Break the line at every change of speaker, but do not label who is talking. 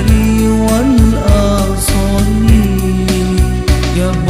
البحر والأصل يبقى